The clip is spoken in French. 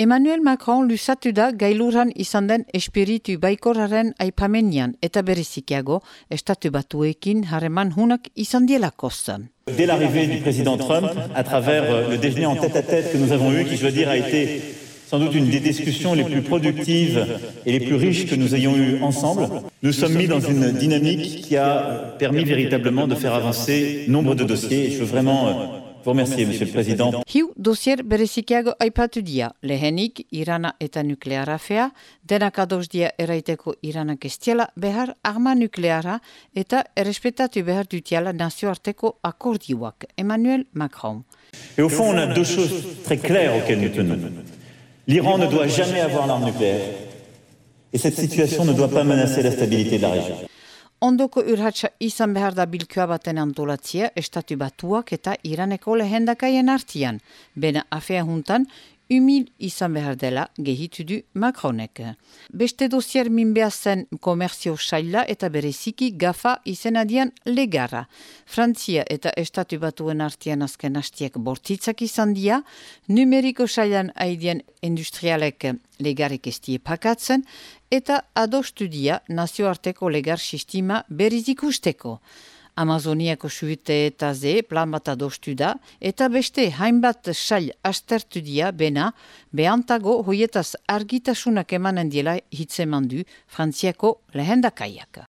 Emmanuel Macron lusatu da gailuran izan den espiritu baikorraren aipamenian eta berezikiago estatu batuekin harreman hunak izan dielako. Dès l'arrivée du président Trump, à travers euh, le déjeuner en tête-à-tête -tête que nous avons eu, qui je veux dire a été sans doute une des discussions les plus productives et les plus riches que nous ayons eues ensemble, nous sommes mis dans une dynamique qui a permis véritablement de faire avancer nombre de dossiers. Je veux vraiment euh, vous remercier, Monsieur le Président. Hiu dosier berezikiago aipatu dia, lehenik Irana eta nukleara fea, denak ados dia eraiteko Iranak estiela behar arma nukleara eta errespetatu behar dutiala nazioarteko akordioak, Emmanuel Macron. Et au fond, on a deux choses très claires auxquelles nous tenons. L'Iran ne doit jamais avoir l'arme nucléaire et cette situation ne doit pas menacer la stabilité de la région. Ondoko urratsa izan behar da bilkua baten antolatzia estatu batuak eta Iraneko lehendakaien artian. Bena afea juntan, humil izan behar dela gehitu du Macronek. Beste dosier minbea zen komerzio saila eta bereziki gafa izenadian legara. Frantzia eta estatu batuen artian azken hastiak bortitzak izan dia, numeriko sailan haidien industrialek legarek estie pakatzen, eta adostu dia nazioarteko legar sistema berriz ikusteko. Amazoniako suite eta ze plan bat adostu da, eta beste hainbat sail astertu dia bena, behantago hoietaz argitasunak emanen diela hitzeman du Frantziako lehendakaiak.